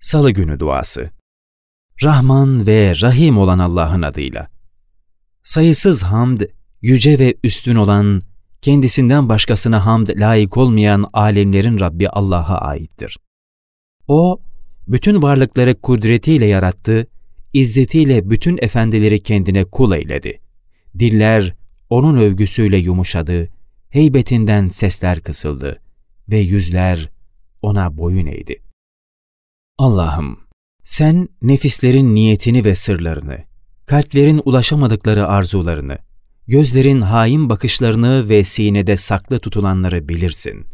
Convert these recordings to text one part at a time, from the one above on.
Salı günü duası. Rahman ve Rahim olan Allah'ın adıyla. Sayısız hamd, yüce ve üstün olan, kendisinden başkasına hamd layık olmayan alemlerin Rabbi Allah'a aittir. O, bütün varlıkları kudretiyle yarattı, izzetiyle bütün efendileri kendine kul eyledi. Diller onun övgüsüyle yumuşadı, heybetinden sesler kısıldı ve yüzler ona boyun eğdi. Allah'ım, sen nefislerin niyetini ve sırlarını, kalplerin ulaşamadıkları arzularını, gözlerin hain bakışlarını ve sinede saklı tutulanları bilirsin.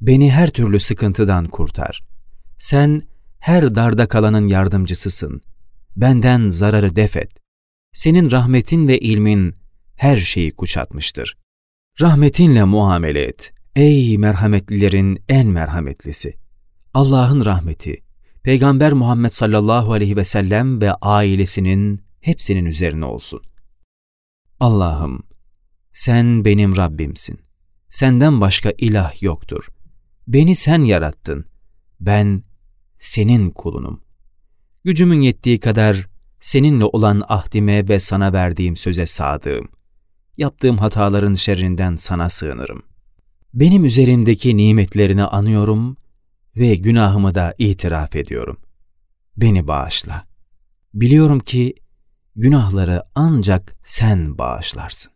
Beni her türlü sıkıntıdan kurtar. Sen her darda kalanın yardımcısısın. Benden zararı defet. Senin rahmetin ve ilmin her şeyi kuşatmıştır. Rahmetinle muamele et. Ey merhametlilerin en merhametlisi. Allah'ın rahmeti, Peygamber Muhammed sallallahu aleyhi ve sellem ve ailesinin hepsinin üzerine olsun. Allah'ım, sen benim Rabbimsin. Senden başka ilah yoktur. Beni sen yarattın. Ben senin kulunum. Gücümün yettiği kadar seninle olan ahdime ve sana verdiğim söze sadığım. Yaptığım hataların şerrinden sana sığınırım. Benim üzerimdeki nimetlerini anıyorum ve günahımı da itiraf ediyorum. Beni bağışla. Biliyorum ki günahları ancak sen bağışlarsın.